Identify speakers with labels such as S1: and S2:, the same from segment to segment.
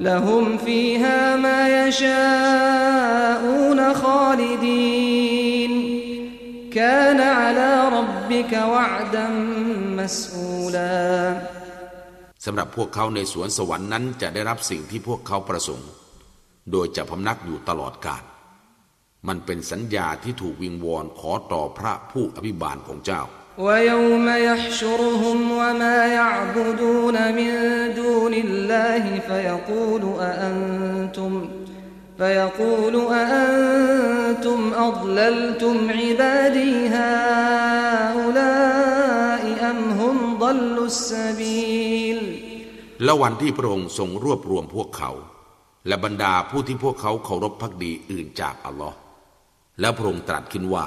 S1: لهم فيها ما يشاءون خالدين كان على ربك وعدا مسئولا
S2: สำหรับพวกเขาในสวนสวรรค์นั้นจะได้รับสิ่งที่พวกเขาประสงค์ โดยจะพำนักอยู่ตลอดกาลมันเป็นสัญญาที่ถูกวิงวอนขอต่อพระผู้อภิบาลของเจ้า
S1: ويوم يحشرهم وما يعبدون من دون الله فيقول أأنتم فيقول أأنتم أضللتم عبادي هؤلاء أم هم ضلوا السبيل
S2: และวันที่พระองค์ทรงรวบรวมพวกเขา และบรรดาผู้ที่พวกเขาเคารพพักดีอื่นจากอัลลอฮ์แล้วพระองค์ตรัสขึ้นว่า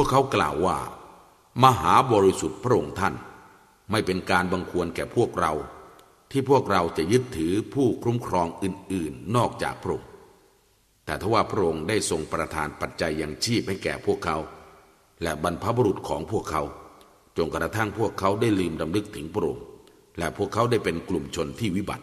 S2: วกเขากล่าวว่า มหาบริสุทธิ์พระองค์ท่าน ไม่เป็นการบังควรแก่พวกเรา ที่พวกเราจะยึดถือผู้คุ้มครองอื่น ๆ นอกจากพระองค์แต่ทว่าพระองค์ได้ทรงประทานปัจจัยยังชีพให้แก่พวกเขา และบรรพบุรุษของพวกเขาจนกระทั่งพวกเขาได้ลืมดำลึกถึงพระองค์ และพวกเขาได้เป็นกลุ่มชนที่วิบัติ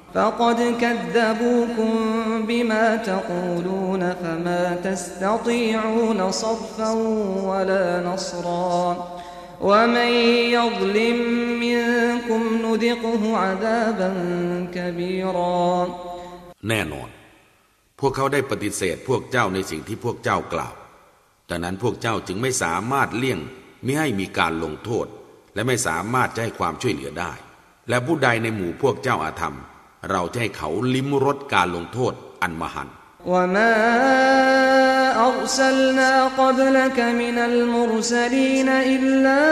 S2: แน่นอน พวกเขาได้ปฏิเสธพวกเจ้าในสิ่งที่พวกเจ้ากล่าวดังนั้นพวกเจ้าจึงไม่สามารถเลี่ยงไม่ให้มีการลงโทษ และไม่สามารถจะให้ความช่วยเหลือได้ และผู้ใดในหมู่พวกเจ้าอาธรรม เราจะให้เขาลิ้มรสการลงโทษอันมหันต์
S1: وما أرسلنا قبلك من المرسلين إلا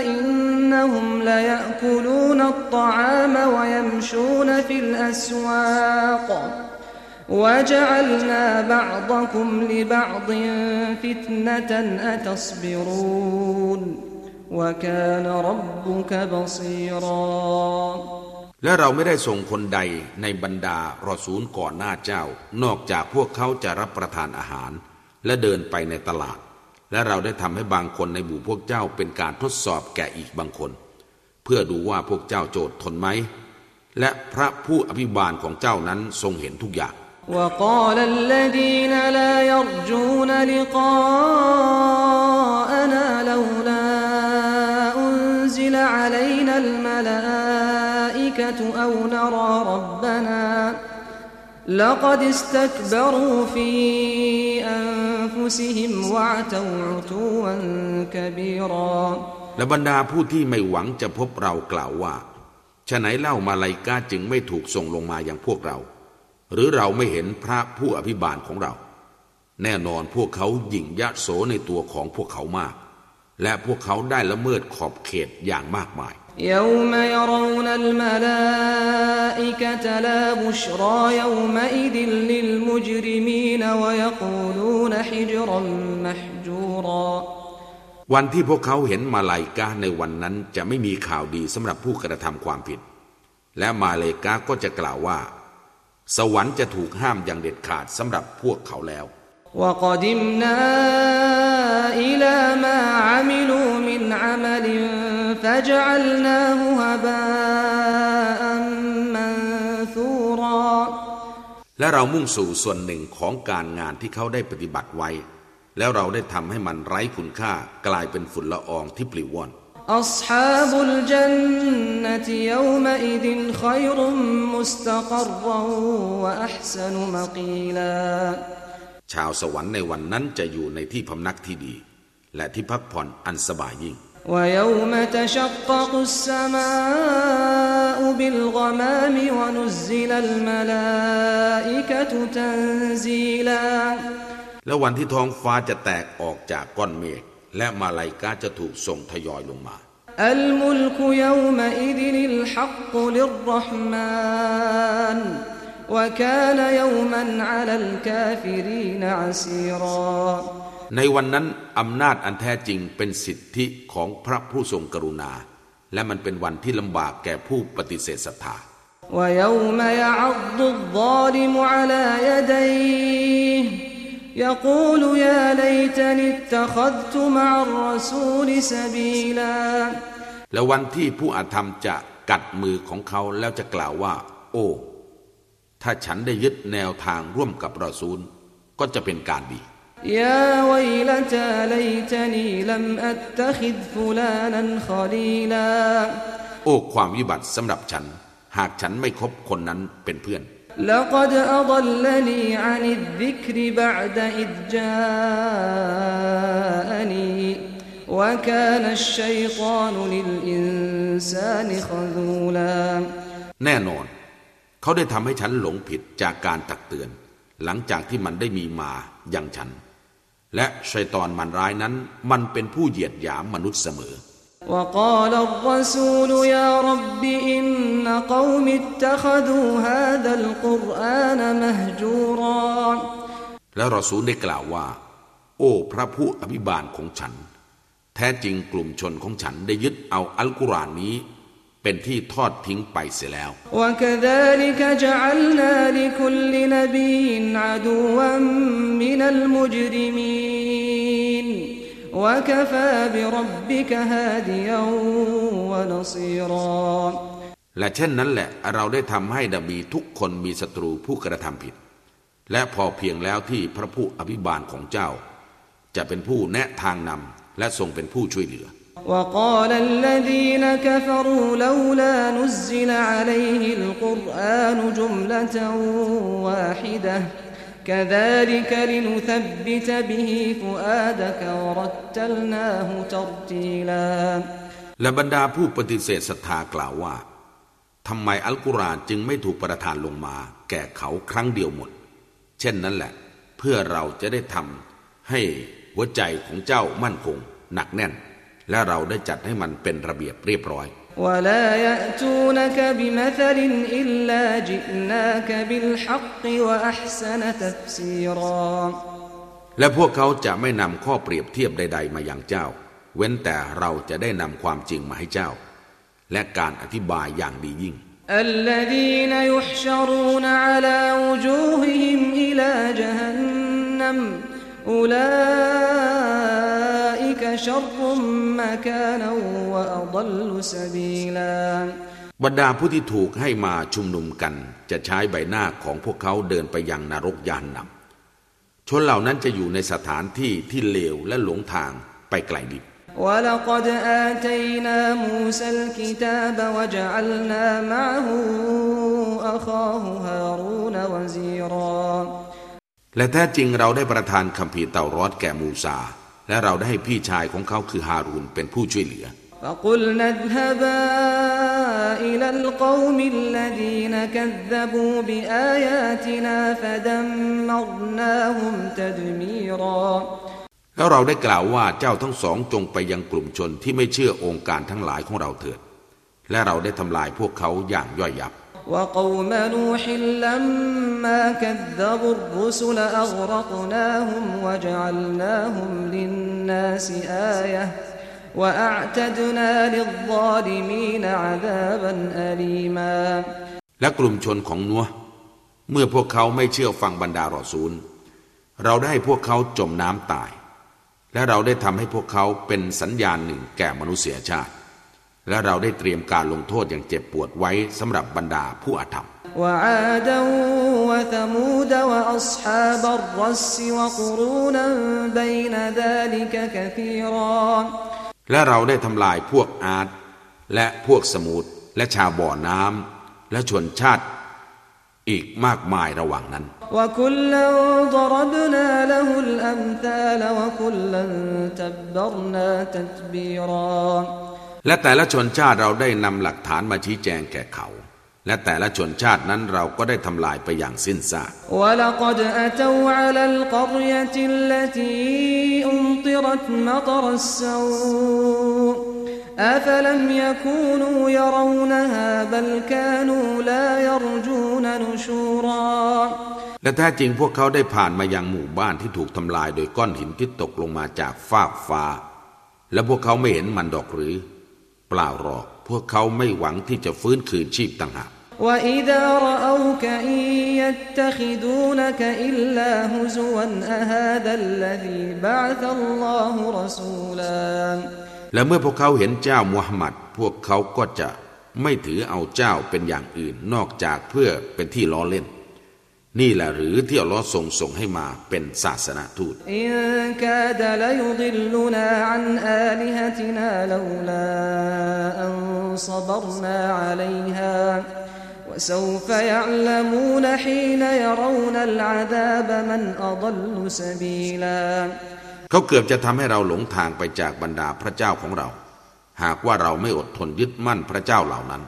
S1: إنهم ليأكلون الطعام ويمشون في الأسواق وجعلنا بعضكم لبعض فتنة أتصبرون وكان ربك بصيراً
S2: และเราไม่ได้ส่งคนใดในบรรดารอซูลก่อนหน้าเจ้า นอกจากพวกเขาจะรับประทานอาหาร และเดินไปในตลาด และเราได้ทำให้บางคนในหมู่พวกเจ้าเป็นการทดสอบแก่อีกบางคน เพื่อดูว่าพวกเจ้าโจทย์ทนไหม และพระผู้อภิบาลของเจ้านั้นทรงเห็นทุกอย่าง
S1: وقال الذين لا يرجون لقاءنا لولا أنزل علينا الملائكة أو نرى ربنا لقد استكبروا في أنفسهم وعتوا عتوا كبيرا
S2: และบรรดาผู้ที่ไม่หวังจะพบเรากล่าวว่าฉะไหนเล่ามาลายกาจึงไม่ถูกส่งลงมาอย่างพวกเรา หรือเราไม่เห็นพระผู้อภิบาลของเรา แน่นอนพวกเขาหยิ่งยะโสในตัวของพวกเขามาก และพวกเขาได้ละเมิดขอบเขตอย่างมากมาย
S1: يوم يرون الملائكة لا بشرى يومئذ للمجرمين ويقولون حجرا محجورا
S2: วันที่พวกเขาเห็นมาลายกาในวันนั้นจะไม่มีข่าวดีสำหรับผู้กระทำความผิด และมาเลกาก็จะกล่าวว่า สวรรค์จะถูกห้ามอย่างเด็ดขาดสำหรับพวกเขาแล้ว
S1: وقدمنا إلى ما عملوا من عمل فجعلناه هباء منثورا
S2: และเรามุ่งสู่ส่วนหนึ่งของการงานที่เขาได้ปฏิบัติไว้ แล้วเราได้ทำให้มันไร้คุณค่ากลายเป็นฝุ่นละอองที่ปลิวว่อน
S1: أصحاب الجنة يومئذ خير مستقرا وأحسن مقيلا
S2: ชาวสวรรค์ในวันนั้นจะอยู่ในที่พำนักที่ดี และที่พักผ่อนอันสบายยิ่ง
S1: ويوم تشقق السماء بالغمام ونزل الملائكة تنزيلا
S2: และวันที่ท้องฟ้าจะแตกออกจากก้อนเมฆและมาลายกาจะถูกส่งทยอยลงมา
S1: الملك يومئذ الحق للرحمن وكان يوما على الكافرين عسيرا
S2: ในวันนั้นอำนาจอันแท้จริงเป็นสิทธิของพระผู้ทรงกรุณา และมันเป็นวันที่ลำบากแก่ผู้ปฏิเสธศรัทธา
S1: ويوم يعض الظالم على يديه يقول يا ليتني اتخذت مع الرسول سبيلا
S2: และวันที่ผู้อาธรรมจะกัดมือของเขาแล้วจะกล่าวว่า โอ้ ถ้าฉันได้ยึดแนวทางร่วมกับรอซูล ก็จะเป็นการดี
S1: يا ويلتى ليتني لم أتخذ فلانا خليلا
S2: โอ้ความวิบัติสำหรับฉัน หากฉันไม่คบคนนั้นเป็นเพื่อน
S1: لقد أضلني عن الذكر بعد إذ جاءني وكان الشيطان للإنسان خذولا
S2: แน่นอน เขาได้ทำให้ฉันหลงผิดจากการตักเตือน หลังจากที่มันได้มีมาอย่างฉัน และชัยตอนมันร้ายนั้น มันเป็นผู้เหยียดหยามมนุษย์เสมอ
S1: وقال الرسول يا رب إن قوم اتخذوا هذا القرآن مهجورا
S2: แล้วรอซูลได้กล่าวว่า โอ้พระผู้อภิบาลของฉัน แท้จริงกลุ่มชนของฉันได้ยึดเอาอัลกุรอานนี้ เป็นที่ทอดทิ้งไปเสียแล้ว
S1: وكذلك جعلنا لكل نبي عدوا من المجرمين وكفى بربك هاديا ونصيرا
S2: และเช่นนั้นแหละเราได้ทำให้ดบีทุกคนมีศัตรูผู้กระทำผิด และพอเพียงแล้วที่พระผู้อภิบาลของเจ้า จะเป็นผู้แนะทางนำและทรงเป็นผู้ช่วยเหลือ
S1: وقال الذين كفروا لولا نزل عليه القرآن جملة واحدة كذلك لنثبت به فؤادك ورتلناه ترتيلا
S2: และบรรดาผู้ปฏิเสธศรัทธากล่าวว่าทำไมอัลกุรอานจึงไม่ถูกประทานลงมา แก่เขาครั้งเดียวหมด เช่นนั้นแหละ เพื่อเราจะได้ทำให้หัวใจของเจ้ามั่นคง หนักแน่น และเราได้จัดให้มันเป็นระเบียบเรียบร้อย
S1: ولا يأتونك بمثل إلا جئناك بالحق وأحسن تفسيرا
S2: และพวกเขาจะไม่นำข้อเปรียบเทียบใด ๆ มาอย่างเจ้า เว้นแต่เราจะได้นำความจริงมาให้เจ้า และการอธิบายอย่างดียิ่ง
S1: الذين يحشرون على وجوههم إلى جهنم أولئك شر مكانا وأضل سبيلا
S2: บรรดาผู้ที่ถูกให้มาชุมนุมกัน จะใช้ใบหน้าของพวกเขาเดินไปยังนรกยานนำชนเหล่านั้นจะอยู่ในสถานที่ที่เลวและหลงทางไปไกลดิบ
S1: ولقد آتينا موسى الكتاب وجعلنا معه أخاه هارون وزيرا
S2: และแท้จริงเราได้ประทานคัมภีร์เต่ารอดแก่มูซา และเราได้ให้พี่ชายของเขาคือฮารูนเป็นผู้ช่วยเหลือ
S1: فقلنا اذهبا إلى القوم الذين كذبوا بآياتنا فدمرناهم تدميرا
S2: แล้วเราได้กล่าวว่าเจ้าทั้งสองจงไปยังกลุ่มชนที่ไม่เชื่อองค์การทั้งหลายของเราเถิด และเราได้ทำลายพวกเขาอย่างย่อยยับ
S1: وقوم نوح لما كذبوا الرسل أغرقناهم وجعلناهم للناس آية وأعتدنا للظالمين عذابا أليما
S2: และกลุ่มชนของนัวเมื่อพวกเขาไม่เชื่อฟังบรรดารอซูล เราได้ให้พวกเขาจมน้ำตาย และเราได้ทำให้พวกเขาเป็นสัญญาณหนึ่งแก่มนุษยชาติ และเราได้เตรียมการลงโทษอย่างเจ็บปวดไว้สำหรับบรรดาผู้อาธรรม
S1: وعادا وثمود وأصحاب الرس وقرونا بين ذلك كثيرا
S2: และเราได้ทำลายพวกอาร์ตและพวกสมุทรและชาวบ่อน้ำและชนชาติอีกมากมายระหว่างนั้น
S1: وكلا ضربنا له
S2: และแต่ละชนชาติเราได้นำหลักฐานมาชี้แจงแก่เขา และแต่ละชนชาตินั้นเราก็ได้ทำลายไปอย่างสิ้นซากและแท้จริงพวกเขาได้ผ่านมายังหมู่บ้านที่ถูกทำลายโดยก้อนหินที่ตกลงมาจากฟากฟ้า และพวกเขาไม่เห็นมันดอกหรือ เปล่าหรอก พวกเขาไม่หวังที่จะฟื้นคืนชีพต่างหากและเมื่อพวกเขาเห็นเจ้ามูฮัมหมัด พวกเขาก็จะไม่ถือเอาเจ้าเป็นอย่างอื่นนอกจากเพื่อเป็นที่ล้อเล่น นี่แหละหรือที่อัลลอฮ์ทรงส่งให้มาเป็นศาสนาทูตเขาเกือบจะทำให้เราหลงทางไปจากบรรดาพระเจ้าของเรา หากว่าเราไม่อดทนยึดมั่นพระเจ้าเหล่านั้น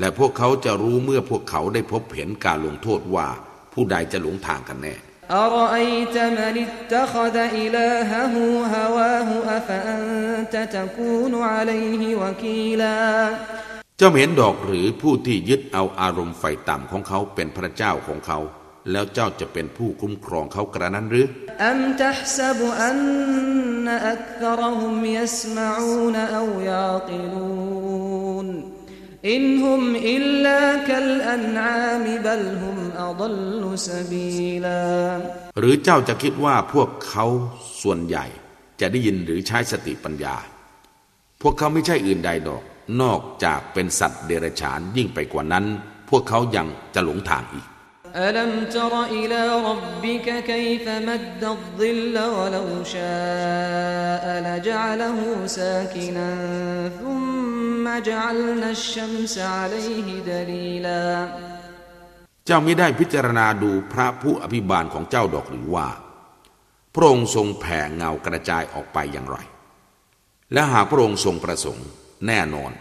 S2: และพวกเขาจะรู้เมื่อพวกเขาได้พบเห็นการลงโทษว่า ผู้ใดจะหลงทางกันแน่เจ้าเห็นดอกหรือผู้ที่ยึดเอาอารมณ์ไฟต่ำของเขาเป็นพระเจ้าของเขา แล้วเจ้าจะเป็นผู้คุ้มครองเขากระนั้นหรือ
S1: อินฮุมอิลลาคัลอันอามิบัลฮุม أضل سبيلا
S2: หรือเจ้าจะคิดว่าพวกเขาส่วนใหญ่จะได้ยินหรือใช้สติปัญญา พวกเขาไม่ใช่อื่นใดดอก นอกจากเป็นสัตว์เดรัจฉานยิ่งไปกว่านั้น พวกเขายังจะหลงทางอีก
S1: ألم تر إلى ربك كيف مد الظل ولو شاء لجعله ساكنا ثم جعلنا الشمس عليه دليلا
S2: เจ้าไม่ได้พิจารณาดูพระผู้อภิบาลของเจ้าดอกหรือว่า พระองค์ทรงแผ่เงากระจายออกไปอย่างไร และหากพระองค์ทรงประสงค์แน่นอน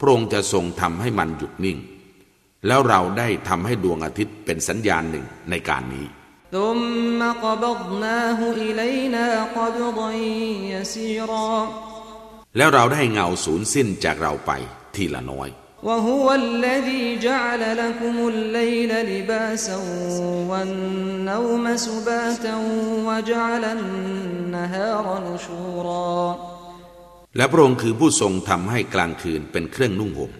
S2: พระองค์จะทรงทำให้มันหยุดนิ่ง แล้วเราได้ทำให้ดวงอาทิตย์เป็นสัญญาณหนึ่งในการนี้
S1: ثم قبضناه إلينا قبضا يسيرا
S2: แล้วเราได้เงาสูญสิ้นจากเราไปทีละน้อย
S1: وهو الذي جعل لكم الليل لباسا والنوم سباتا وجعل النهار نشورا
S2: และพระองค์คือผู้ทรงทำให้กลางคืนเป็นเครื่องนุ่งห่ม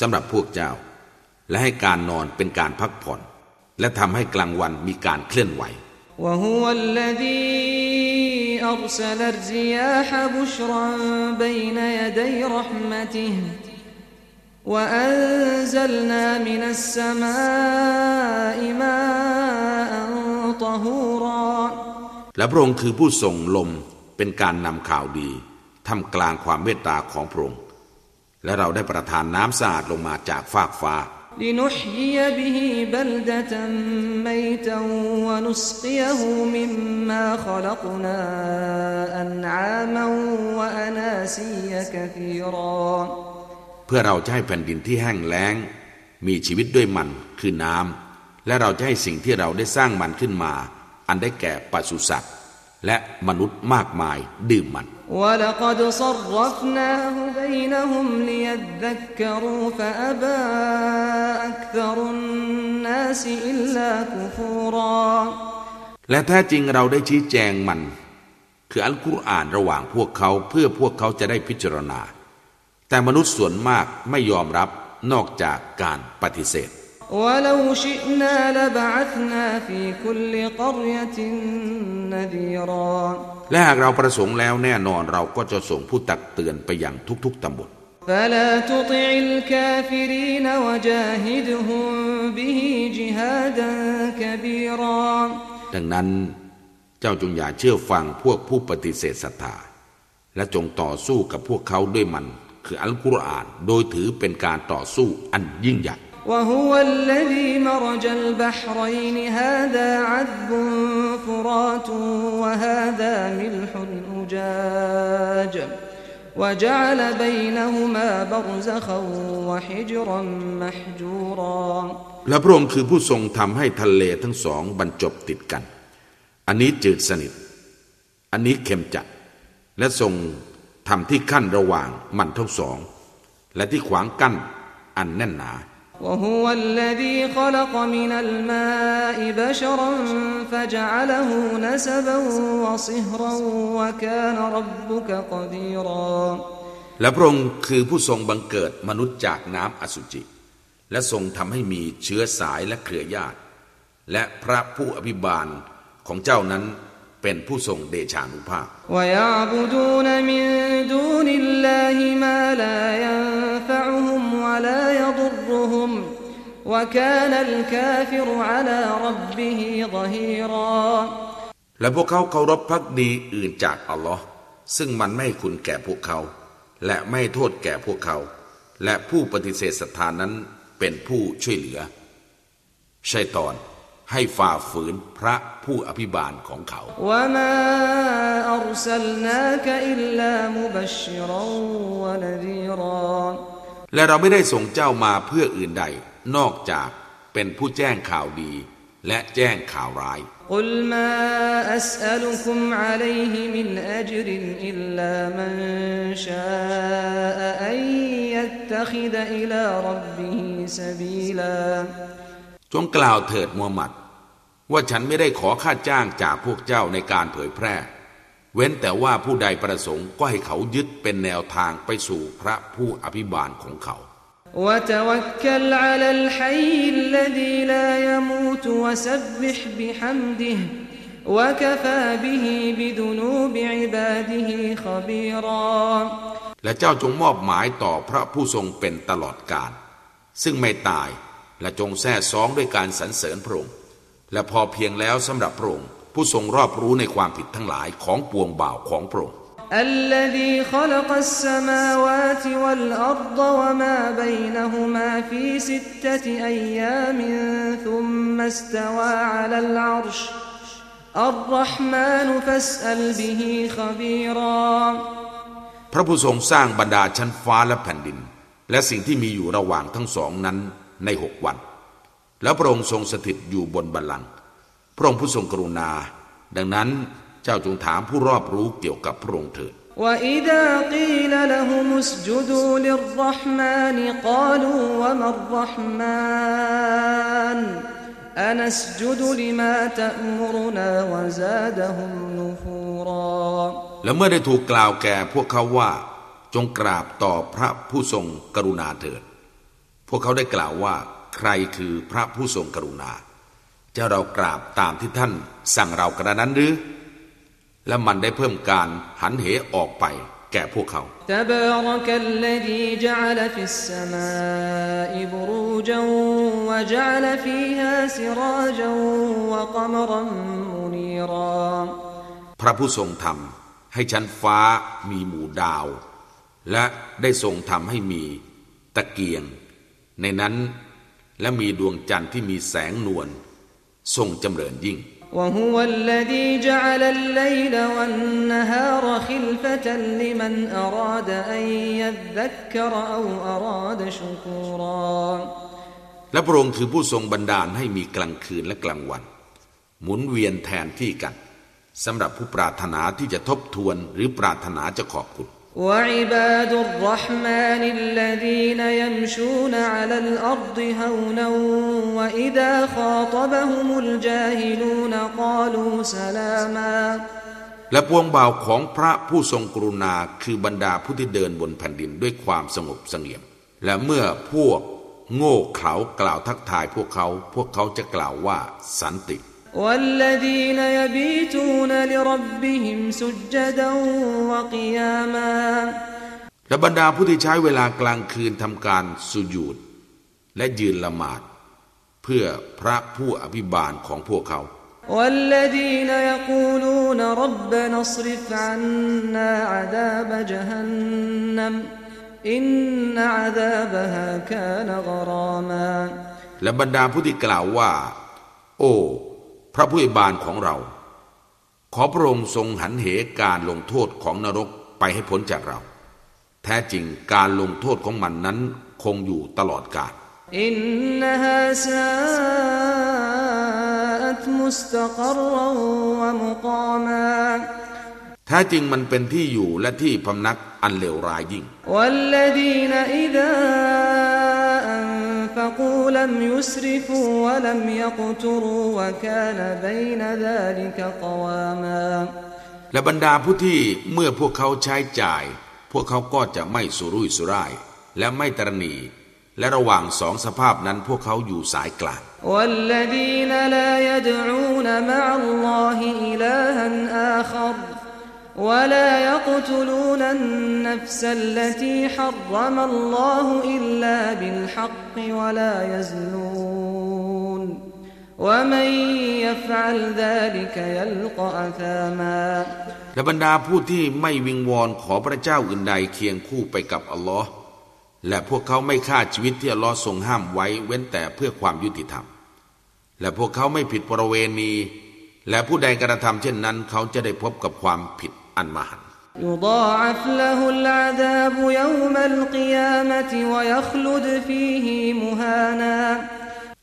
S2: สำหรับพวกเจ้า และให้การนอนเป็นการพักผ่อน และทำให้กลางวันมีการเคลื่อนไหว
S1: وهو الذي أرسل الرياح بشرا بين يدي رحمته وأنزلنا من السماء ماء طهورا
S2: และพระองค์คือผู้ส่งลมเป็นการนำข่าวดีทำกลางความเมตตาของพระองค์ และเราได้ประทานน้ำสะอาดลงมาจากฟากฟ้า
S1: لنحيي به بلدة ميتا ونسقيه مما خلقنا أنعاما وأناسيا كثيرا
S2: เ พื่อเราจะให้แผ่นดินที่แห้งแล้ง มีชีวิตด้วยมันคือน้ำและเราจะให้สิ่งที่เราได้สร้างมันขึ้นมา อันได้แก่ปศุสัตว์และมนุษย์มากมายดื่มมัน
S1: ولقد صرفناه بينهم ليذكروا فأبى أكثر الناس إلا كفورا
S2: และแท้จริงเราได้ชี้แจงมัน คืออัลกุรอานระหว่างพวกเขาเพื่อพวกเขาจะได้พิจารณา แต่มนุษย์ส่วนมากไม่ยอมรับนอกจากการปฏิเสธ
S1: ولو شئنا لبعثنا في كل قرية نذيرا
S2: และหากเราประสงค์แล้วแน่นอนเราก็จะส่งผู้ตักเตือนไปยังทุกๆตำบล
S1: فلا تطع الكافرين وجاهدهم به جهادا كبيرا
S2: ดังนั้นเจ้าจงอย่าเชื่อฟังพวกผู้ปฏิเสธศรัทธา และจงต่อสู้กับพวกเขาด้วยมัน คืออัลกุรอาน โดยถือเป็นการต่อสู้อันยิ่งใหญ่
S1: وهو الذي مرج البحرين هذا عذب فرات وهذا ملح أجاج وجعل بينهما برزخا وحجرا محجورا
S2: และพระองค์คือผู้ทรงทำให้ทะเลทั้งสองบรรจบติดกัน อันนี้จืดสนิท อันนี้เค็มจัด และทรง ทำที่ขั้นระหว่างมันทั้งสอง และที่ขวางกั้นอันแน่นหนา
S1: وهو الذي خلق من الماء بشرا فجعله نسبا وصهرا وكان ربك قديرا
S2: และพระองค์คือผู้ทรงบังเกิดมนุษย์จากน้ำอสุจิ และทรงทำให้มีเชื้อสายและเครือญาติ และพระผู้อภิบาลของเจ้านั้น เป็นผู้ทรงเดชานุภาพและพวกเขาเคารพพักดีอื่นจากอัลลอฮ์ซึ่งมันไม่คุณแก่พวกเขา และไม่โทษแก่พวกเขา และผู้ปฏิเสธศรัทธานั้นเป็นผู้ช่วยเหลือ ชัยตอน ให้ฝ่าฝืนพระผู้อภิบาลของเขา
S1: وما أرسلناك إلا مبشرا ونذيرا
S2: และเราไม่ได้ส่งเจ้ามาเพื่ออื่นใด นอกจากเป็นผู้แจ้งข่าวดี และแจ้งข่าวร้าย
S1: قل ما أسألكم عليه من أجر إلا من شاء أن يتخذ إلى ربه سبيلا
S2: จงกล่าวเถิดมูฮัมหมัด ว่าฉันไม่ได้ขอค่าจ้างจากพวกเจ้าในการเผยแพร่ เว้นแต่ว่าผู้ใดประสงค์ก็ให้เขายึดเป็นแนวทางไปสู่พระผู้อภิบาลของเขา
S1: وتوكل على الحي الذي لا يموت وسبح بحمده وكفى به بذنوب عباده خبيرا
S2: และเจ้าจงมอบหมายต่อพระผู้ทรงเป็นตลอดกาลซึ่งไม่ตายและจงแท้ซองด้วยการสรรเสริญพระองค์ และพอเพียงแล้วสำหรับพระองค์ผู้ทรงรอบรู้ในความผิดทั้งหลายของปวงบ่าวของพระองค์
S1: الذي خلق السماوات والأرض وما بينهما في ستة أيام ثم استوى على العرش الرحمن فاسأل به خبيرا
S2: พระผู้ทรงสร้างบรรดาชั้นฟ้าและแผ่นดิน และสิ่งที่มีอยู่ระหว่างทั้งสองนั้นในหกวัน แล้วพระองค์ทรงสถิตอยู่บนบัลลังก์พระองค์ผู้ทรงกรุณา ดังนั้นเจ้าจงถามผู้รอบรู้เกี่ยวกับพระองค์เถิด
S1: وإذا قيل لهم اسجدوا للرحمن قالوا وما الرحمن أنسجد لما تأمرنا وزادهم نفورا
S2: และเมื่อได้ถูกกล่าวแก่พวกเขาว่า จงกราบต่อพระผู้ทรงกรุณาเถิด พวกเขาได้กล่าวว่า ใครคือพระผู้ทรงกรุณา เจ้าเรากราบตามที่ท่านสั่งเรากระนั้นหรือ และมันได้เพิ่มการหันเหออกไปแก่พวกเขาพระผู้ทรงทำให้ชั้นฟ้ามีหมู่ดาว และได้ทรงทำให้มีตะเกียง ในนั้น และมีดวงจันทร์ที่มีแสงนวลทรงจำเริญยิ่ง
S1: وهو الذي جعل الليل والنهار خلفة لمن أراد أن يذكر أو أراد شكورا
S2: และพระองค์คือผู้ทรงบันดาลให้มีกลางคืนและกลางวัน หมุนเวียนแทนที่กันสำหรับผู้ปรารถนาที่จะทบทวนหรือปรารถนาจะขอบคุณ
S1: وعباد الرحمن الذين يمشون على الأرض هونا وإذا خاطبهم الجاهلون قالوا سلاما
S2: และพวงบ่าวของพระผู้ทรงกรุณาคือบรรดาผู้ที่เดินบนแผ่นดินด้วยความสงบเสงี่ยม และเมื่อพวกโง่เขลากล่าวทักทายพวกเขา พวกเขาจะกล่าวว่าสันติ
S1: والذين يبيتون لربهم سجدا وقياما
S2: และบรรดาผู้ที่ใช้เวลากลางคืนทำการสุญูดและยืนละหมาด เพื่อพระผู้อภิบาลของพวกเขา
S1: والذين يقولون ربنا اصرف عنا عذاب جهنم إن عذابها كان غراما
S2: และบรรดาผู้ที่กล่าวว่า โอ้ พ พระผู้อิบานของเรา ขอพระองค์ทรงหันเหการลงโทษของนรกไปให้พ้นจากเรา แท้จริงการลงโทษของมันนั้นคงอยู่ตลอดกาล
S1: อินนฮาซาตมุสตกรวะมุกามา
S2: แท้จริงมันเป็นที่อยู่และที่พำนักอันเลวร้ายยิ่ง
S1: أنفقوا لم يسرفوا ولم يقتروا وكان بين ذلك قواما
S2: และบรรดาผู้ที่เมื่อพวกเขาใช้จ่าย พวกเขาก็จะไม่สุรุ่ยสุร่าย และไม่ตรณี และระหว่างสองสภาพนั้นพวกเขาอยู่สายกลาง
S1: والذين لا يدعون مع الله إلها آخر ولا يقتلون النفس التي حرم الله إلا بالحق ولا يزنون ومن يفعل ذلك يلقى أثاما
S2: และบรรดาผู้ที่ไม่วิงวอนขอพระเจ้าอื่นใดเคียงคู่ไปกับอัลลอฮ์และพวกเขาไม่ฆ่าชีวิตที่อัลลอฮ์ทรงห้ามไว้เว้นแต่เพื่อความยุติธรรม และพวกเขาไม่ผิดประเวณี และผู้ใดกระทำเช่นนั้น เขาจะได้พบกับความผิด อันมหันต์
S1: يضاعف له العذاب يوم القيامة ويخلد فيه مهانا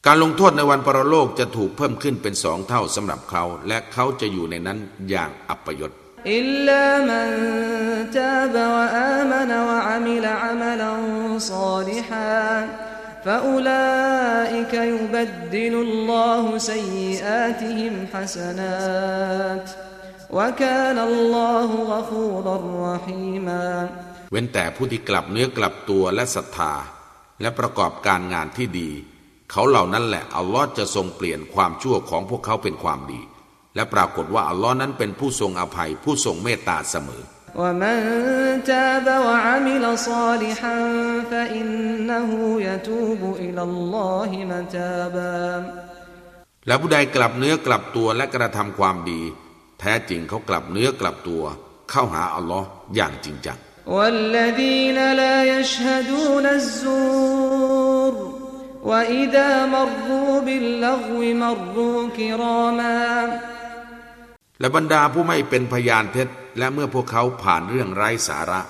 S2: การลงโทษในวันปรโลกจะถูกเพิ่มขึ้นเป็นสองเท่าสำหรับเขา และเขาจะอยู่ในนั้นอย่างอัปยศ
S1: إلا من تاب وآمن وعمل عملا صالحا فأولئك يبدل الله سيئاتهم حسنات وكان الله غفورا رحيما
S2: เว้นแต่ผู้ที่กลับเนื้อกลับตัวและศรัทธา และประกอบการงานที่ดี เขาเหล่านั้นแหละอัลลอฮ์จะทรงเปลี่ยนความชั่วของพวกเขาเป็นความดี และปรากฏว่าอัลลอฮ์นั้นเป็นผู้ทรงอภัย ผู้ทรงเมตตาเสมอ
S1: ومن تاب وعمل صالحا فإنه يتوب إلى الله متابا
S2: และผู้ใดกลับเนื้อกลับตัวและกระทำความดี แท้จริงเขากลับเนื้อกลับตัว เข้าหาอัลลอฮ์อย่างจริงจังและบรรดาผู้ไม่เป็นพยานเท็จ และเมื่อพวกเขาผ่านเรื่องไร้สาระ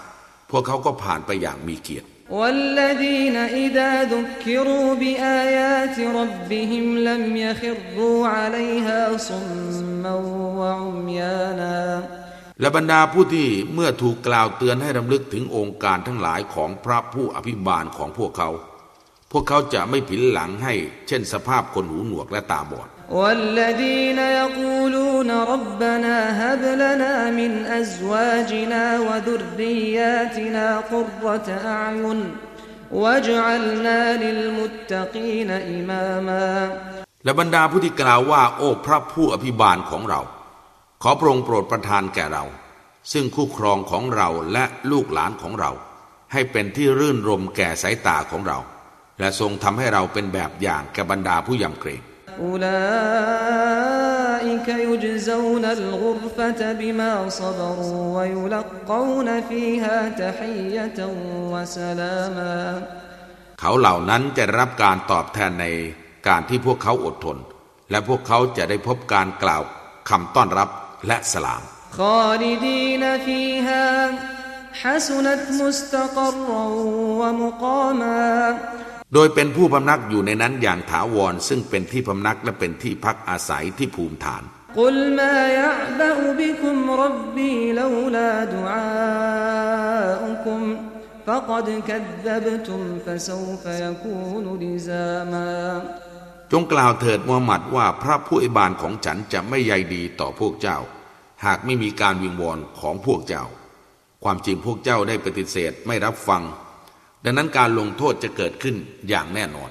S2: พวกเขาก็ผ่านไปอย่างมีเกียรติ
S1: والذين إذا ذكروا بآيات ربهم لم يخروا عليها صما وعميانا
S2: และบรรดาผู้ที่เมื่อถูกกล่าวเตือนให้รำลึกถึงองค์การทั้งหลายของพระผู้อภิบาลของพวกเขา พวกเขาจะไม่ผินหลังให้ เช่นสภาพคนหูหนวกและตาบอด
S1: والذين يقولون ربنا هب لنا من أزواجنا وذرياتنا قرة أعين واجعلنا للمتقين إماما
S2: และบรรดาผู้ที่กล่าวว่า โอ้พระผู้อภิบาลของเรา ขอพระองค์โปรดประทานแก่เรา ซึ่งคู่ครองของเราและลูกหลานของเรา ให้เป็นที่รื่นรมแก่สายตาของเรา และทรงทำให้เราเป็นแบบอย่างแก่บรรดาผู้ยำเกรง
S1: أولئك يجزون الغرفة بما صبروا ويلقون فيها تحية وسلاما
S2: เขาเหล่านั้นจะรับการตอบแทนในการที่พวกเขาอดทน และพวกเขาจะได้พบการกล่าวคำต้อนรับและสลาม
S1: خالدين فيها حسنت مستقرا ومقاما
S2: โดยเป็นผู้พำนักอยู่ในนั้นอย่างถาวร ซึ่งเป็นที่พำนักและเป็นที่พักอาศัยที่ภูมิฐาน
S1: قل ما يعبأ بكم ربي لولا دعاؤكم فقد كذبتم فسوف يكون لزاما
S2: จงกล่าวเถิดมูฮัมหมัดว่าพระผู้อิบานของฉันจะไม่ใยดีต่อพวกเจ้า หากไม่มีการวิงวอนของพวกเจ้า ความจริงพวกเจ้าได้ปฏิเสธไม่รับฟัง ดังนั้นการลงโทษจะเกิดขึ้นอย่างแน่นอน